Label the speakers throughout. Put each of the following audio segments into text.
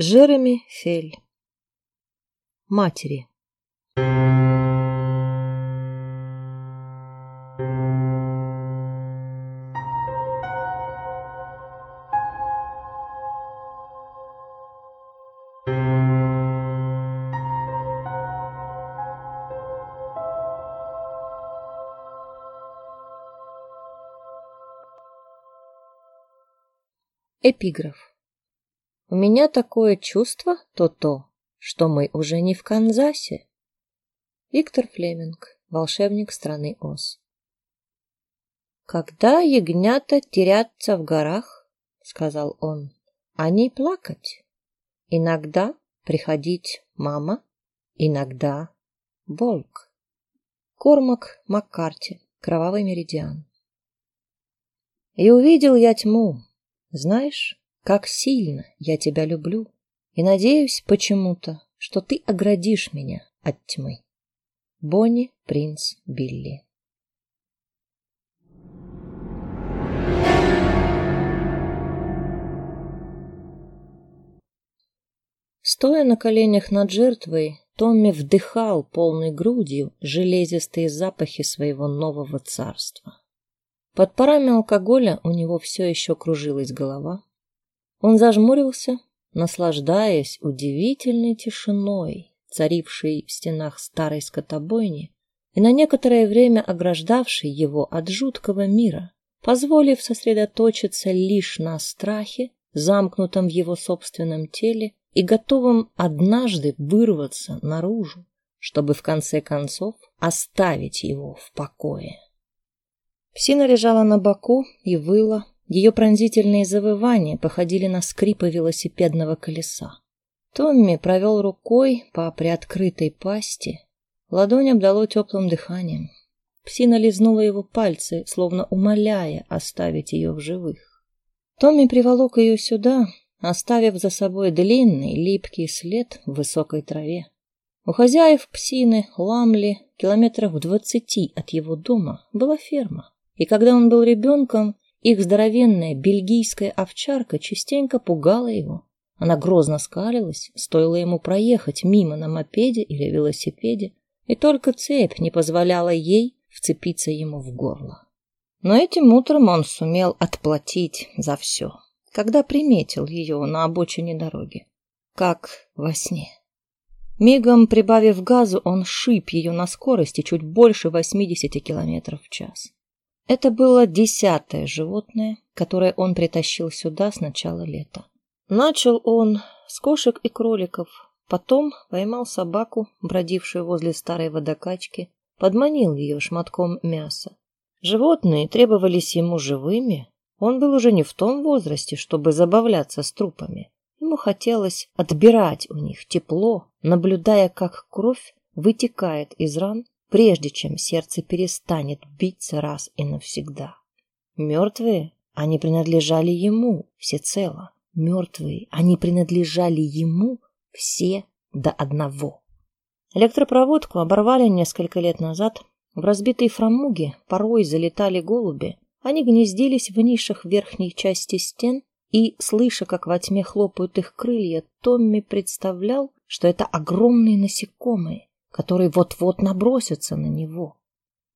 Speaker 1: Жереми Фель. Матери. Эпиграф. У меня такое чувство, то-то, что мы уже не в Канзасе. Виктор Флеминг, волшебник страны Оз. Когда ягнята теряться в горах, сказал он, они плакать. Иногда приходить мама, иногда волк. Кормак Маккарти, Кровавый меридиан. И увидел я тьму. Знаешь, как сильно я тебя люблю и надеюсь почему-то, что ты оградишь меня от тьмы. Бонни Принц Билли Стоя на коленях над жертвой, Томми вдыхал полной грудью железистые запахи своего нового царства. Под парами алкоголя у него все еще кружилась голова, он зажмурился, наслаждаясь удивительной тишиной, царившей в стенах старой скотобойни и на некоторое время ограждавшей его от жуткого мира, позволив сосредоточиться лишь на страхе, замкнутом в его собственном теле и готовом однажды вырваться наружу, чтобы в конце концов оставить его в покое. Псина лежала на боку и выла, ее пронзительные завывания походили на скрипы велосипедного колеса. Томми провел рукой по приоткрытой пасти. Ладонь обдало теплым дыханием. Псина лизнула его пальцы, словно умоляя оставить ее в живых. Томми приволок ее сюда, оставив за собой длинный липкий след в высокой траве. У хозяев псины Ламли, километрах в двадцати от его дома, была ферма. И когда он был ребенком, их здоровенная бельгийская овчарка частенько пугала его. Она грозно скалилась, стоило ему проехать мимо на мопеде или велосипеде, и только цепь не позволяла ей вцепиться ему в горло. Но этим утром он сумел отплатить за все, когда приметил ее на обочине дороги, как во сне. Мигом прибавив газу, он шип ее на скорости чуть больше 80 км в час. Это было десятое животное, которое он притащил сюда с начала лета. Начал он с кошек и кроликов, потом поймал собаку, бродившую возле старой водокачки, подманил ее шматком мяса. Животные требовались ему живыми. Он был уже не в том возрасте, чтобы забавляться с трупами. Ему хотелось отбирать у них тепло, наблюдая, как кровь вытекает из ран прежде чем сердце перестанет биться раз и навсегда. Мертвые, они принадлежали ему всецело. Мертвые, они принадлежали ему все до одного. Электропроводку оборвали несколько лет назад. В разбитой фрамуге порой залетали голуби. Они гнездились в нишах верхней части стен, и, слыша, как во тьме хлопают их крылья, Томми представлял, что это огромные насекомые, которые вот-вот набросятся на него.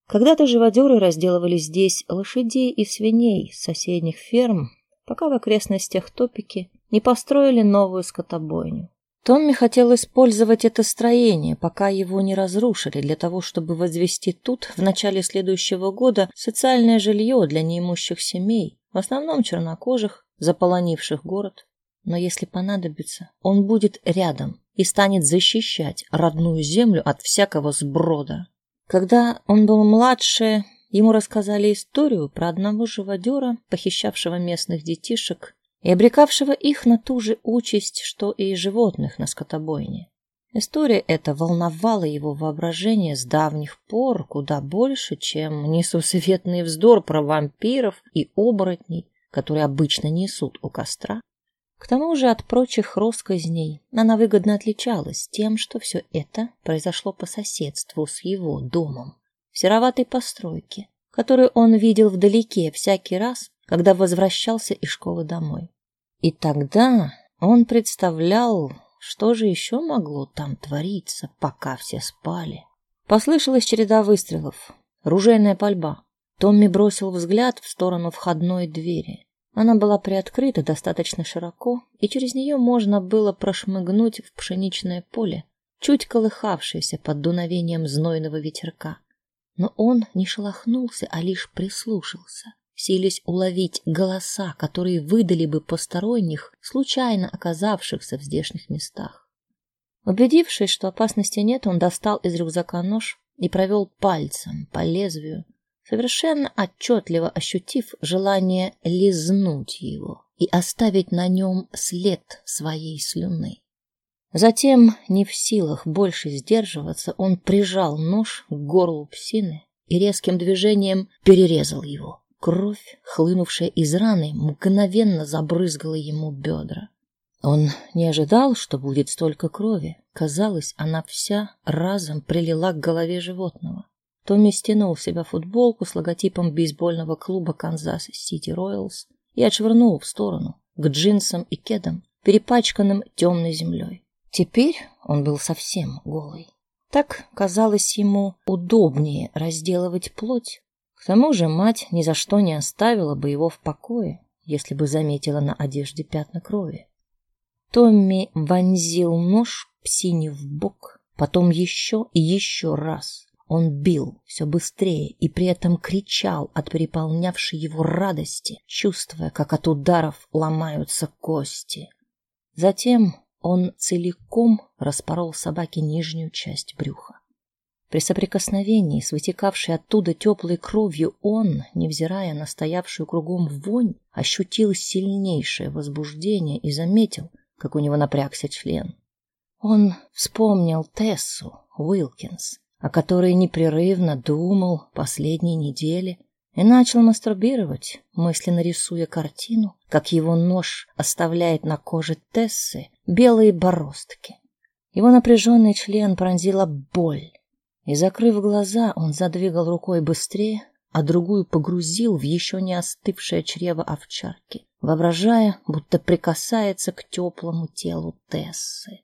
Speaker 1: Когда-то живодеры разделывали здесь лошадей и свиней с соседних ферм, пока в окрестностях топики не построили новую скотобойню. Томми хотел использовать это строение, пока его не разрушили, для того, чтобы возвести тут в начале следующего года социальное жилье для неимущих семей, в основном чернокожих, заполонивших город. Но если понадобится, он будет рядом, и станет защищать родную землю от всякого сброда. Когда он был младше, ему рассказали историю про одного живодера, похищавшего местных детишек и обрекавшего их на ту же участь, что и животных на скотобойне. История эта волновала его воображение с давних пор куда больше, чем несусветный вздор про вампиров и оборотней, которые обычно несут у костра к тому же от прочих росказней она выгодно отличалась тем, что все это произошло по соседству с его домом, в сероватой постройке, которую он видел вдалеке всякий раз, когда возвращался из школы домой. И тогда Он представлял, что же еще могло там твориться, пока все спали. Послышалась череда выстрелов, ружейная пальба. Томми бросил взгляд в сторону входной двери. Она была приоткрыта достаточно широко, и через нее можно было прошмыгнуть в пшеничное поле, чуть колыхавшееся под дуновением знойного ветерка. Но он не шелохнулся, а лишь прислушался, силясь уловить голоса, которые выдали бы посторонних, случайно оказавшихся в здешних местах. Убедившись, что опасности нет, он достал из рюкзака нож и провел пальцем по лезвию, совершенно отчетливо ощутив желание лизнуть его и оставить на нем след своей слюны. Затем, не в силах больше сдерживаться, он прижал нож к горлу псины и резким движением перерезал его. Кровь, хлынувшая из раны, мгновенно забрызгала ему бедра. Он не ожидал, что будет столько крови. Казалось, она вся разом прилила к голове животного. Томми стянул в себя футболку с логотипом бейсбольного клуба Канзас-Сити Роялс и отшвырнул в сторону, к джинсам и кедам, перепачканным темной землей. Теперь он был совсем голый. Так казалось ему удобнее разделывать плоть. К тому же мать ни за что не оставила бы его в покое, если бы заметила на одежде пятна крови. Томми вонзил нож псине в бок, потом еще и еще раз. Он бил все быстрее и при этом кричал от переполнявшей его радости, чувствуя, как от ударов ломаются кости. Затем он целиком распорол собаке нижнюю часть брюха. При соприкосновении с вытекавшей оттуда теплой кровью он, невзирая на стоявшую кругом вонь, ощутил сильнейшее возбуждение и заметил, как у него напрягся член. Он вспомнил Тессу Уилкинс, о которой непрерывно думал последние недели, и начал мастурбировать, мысленно рисуя картину, как его нож оставляет на коже Тессы белые бороздки. Его напряженный член пронзила боль, и, закрыв глаза, он задвигал рукой быстрее, а другую погрузил в еще не остывшее чрево овчарки, воображая, будто прикасается к теплому телу Тессы.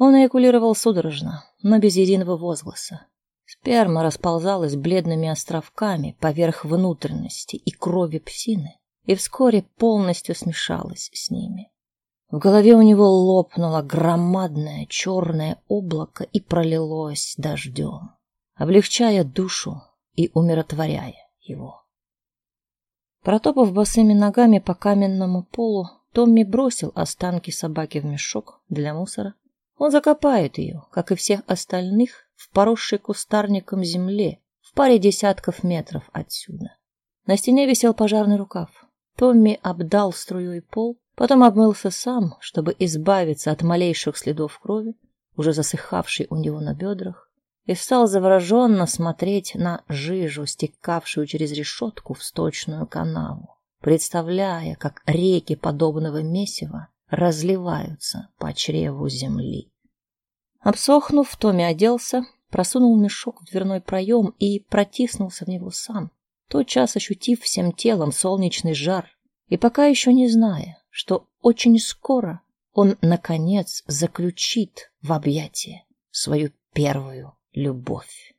Speaker 1: Он эякулировал судорожно, но без единого возгласа. Сперма расползалась бледными островками поверх внутренности и крови псины и вскоре полностью смешалась с ними. В голове у него лопнуло громадное черное облако и пролилось дождем, облегчая душу и умиротворяя его. Протопав босыми ногами по каменному полу, Томми бросил останки собаки в мешок для мусора он закопает ее, как и всех остальных, в поросшей кустарником земле, в паре десятков метров отсюда. На стене висел пожарный рукав. Томми обдал струей пол, потом обмылся сам, чтобы избавиться от малейших следов крови, уже засыхавшей у него на бедрах, и стал завороженно смотреть на жижу, стекавшую через решетку в сточную канаву, представляя, как реки подобного месива разливаются по чреву земли. Обсохнув, Томми оделся, просунул мешок в дверной проем и протиснулся в него сам, тотчас ощутив всем телом солнечный жар и пока еще не зная, что очень скоро он, наконец, заключит в объятия свою первую любовь.